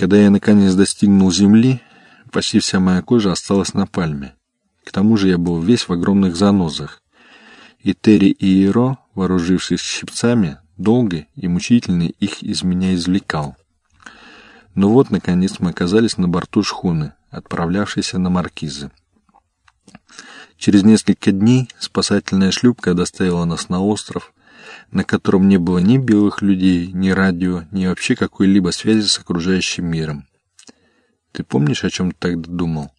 Когда я наконец достигнул земли, почти вся моя кожа осталась на пальме. К тому же я был весь в огромных занозах. И Терри и Иеро, вооружившись щипцами, долго и мучительно их из меня извлекал. Но ну вот, наконец, мы оказались на борту шхуны, отправлявшейся на Маркизы. Через несколько дней спасательная шлюпка доставила нас на остров, на котором не было ни белых людей, ни радио, ни вообще какой-либо связи с окружающим миром. Ты помнишь, о чем ты тогда думал?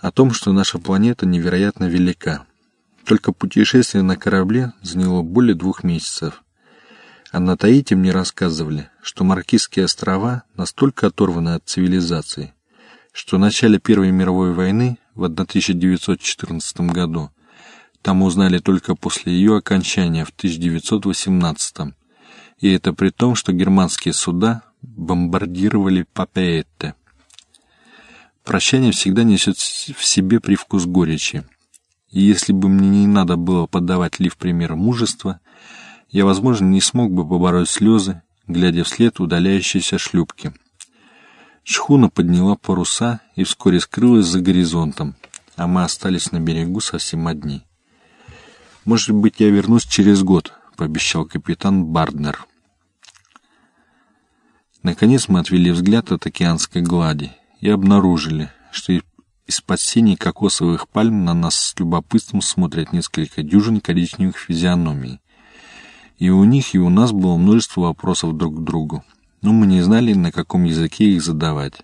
О том, что наша планета невероятно велика. Только путешествие на корабле заняло более двух месяцев. А на Таити мне рассказывали, что Маркизские острова настолько оторваны от цивилизации, что в начале Первой мировой войны в 1914 году там узнали только после ее окончания в 1918 и это при том, что германские суда бомбардировали Папеетте. Прощание всегда несет в себе привкус горечи. И если бы мне не надо было подавать Ли в пример мужества, я, возможно, не смог бы побороть слезы, глядя вслед удаляющейся шлюпки. Шхуна подняла паруса и вскоре скрылась за горизонтом, а мы остались на берегу совсем одни. «Может быть, я вернусь через год», — пообещал капитан Барднер. Наконец мы отвели взгляд от океанской глади и обнаружили, что из-под синей кокосовых пальм на нас с любопытством смотрят несколько дюжин коричневых физиономий. И у них, и у нас было множество вопросов друг к другу, но мы не знали, на каком языке их задавать.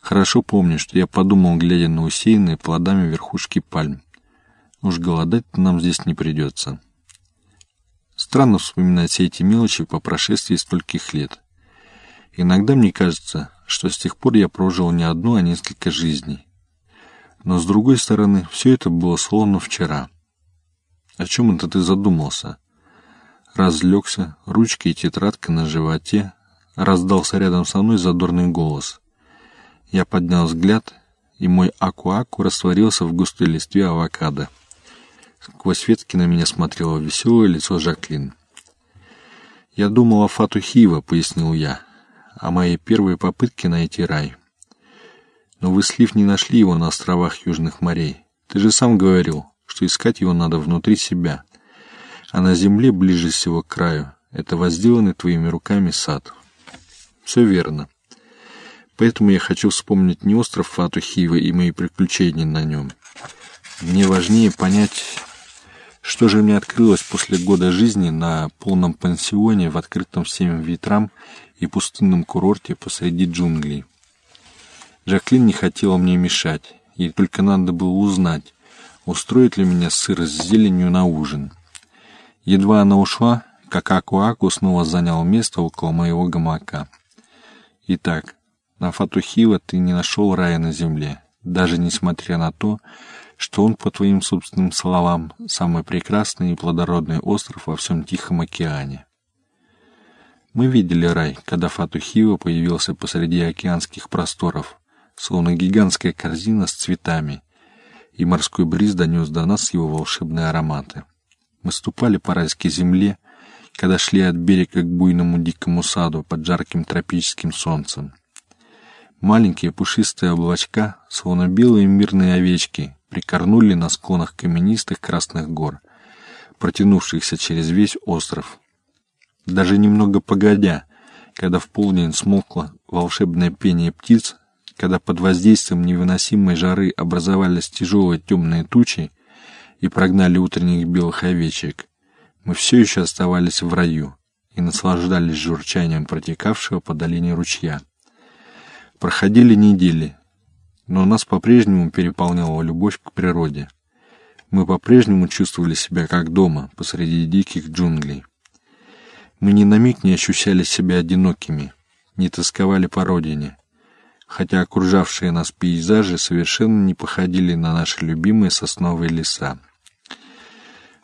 Хорошо помню, что я подумал, глядя на усеянные плодами верхушки пальм. Уж голодать нам здесь не придется. Странно вспоминать все эти мелочи по прошествии стольких лет. Иногда мне кажется, что с тех пор я прожил не одну, а несколько жизней. Но с другой стороны, все это было словно вчера. О чем это ты задумался? Разлегся, ручка и тетрадка на животе, раздался рядом со мной задорный голос. Я поднял взгляд, и мой аку-аку растворился в густой листве авокадо. Сквозь ветки на меня смотрело веселое лицо Жаклин. «Я думал о Фату Хива», — пояснил я о моей первой попытке найти рай. Но вы, Слив, не нашли его на островах Южных морей. Ты же сам говорил, что искать его надо внутри себя. А на земле, ближе всего к краю, это возделанный твоими руками сад. Все верно. Поэтому я хочу вспомнить не остров Фатухива и мои приключения на нем. Мне важнее понять, что же мне открылось после года жизни на полном пансионе в открытом всем ветрам и пустынном курорте посреди джунглей. Жаклин не хотела мне мешать, ей только надо было узнать, устроит ли меня сыр с зеленью на ужин. Едва она ушла, как Акуаку снова занял место около моего гамака. Итак, на Фатухива ты не нашел рая на земле, даже несмотря на то, что он, по твоим собственным словам, самый прекрасный и плодородный остров во всем Тихом океане. Мы видели рай, когда Фатухио появился посреди океанских просторов, словно гигантская корзина с цветами, и морской бриз донес до нас его волшебные ароматы. Мы ступали по райской земле, когда шли от берега к буйному дикому саду под жарким тропическим солнцем. Маленькие пушистые облачка, словно белые мирные овечки, прикорнули на склонах каменистых красных гор, протянувшихся через весь остров, даже немного погодя, когда в полдень смолкло волшебное пение птиц, когда под воздействием невыносимой жары образовались тяжелые темные тучи и прогнали утренних белых овечек, мы все еще оставались в раю и наслаждались журчанием протекавшего по долине ручья. Проходили недели, но нас по-прежнему переполняла любовь к природе. Мы по-прежнему чувствовали себя как дома посреди диких джунглей. Мы ни на миг не ощущали себя одинокими, не тосковали по родине, хотя окружавшие нас пейзажи совершенно не походили на наши любимые сосновые леса.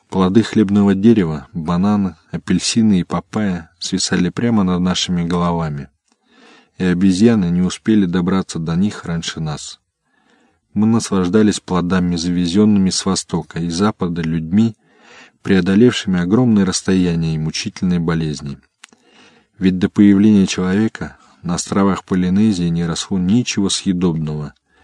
Плоды хлебного дерева, бананы, апельсины и папайя свисали прямо над нашими головами, и обезьяны не успели добраться до них раньше нас. Мы наслаждались плодами, завезенными с востока и запада людьми, преодолевшими огромные расстояния и мучительные болезни. Ведь до появления человека На островах Полинезии не росло ничего съедобного,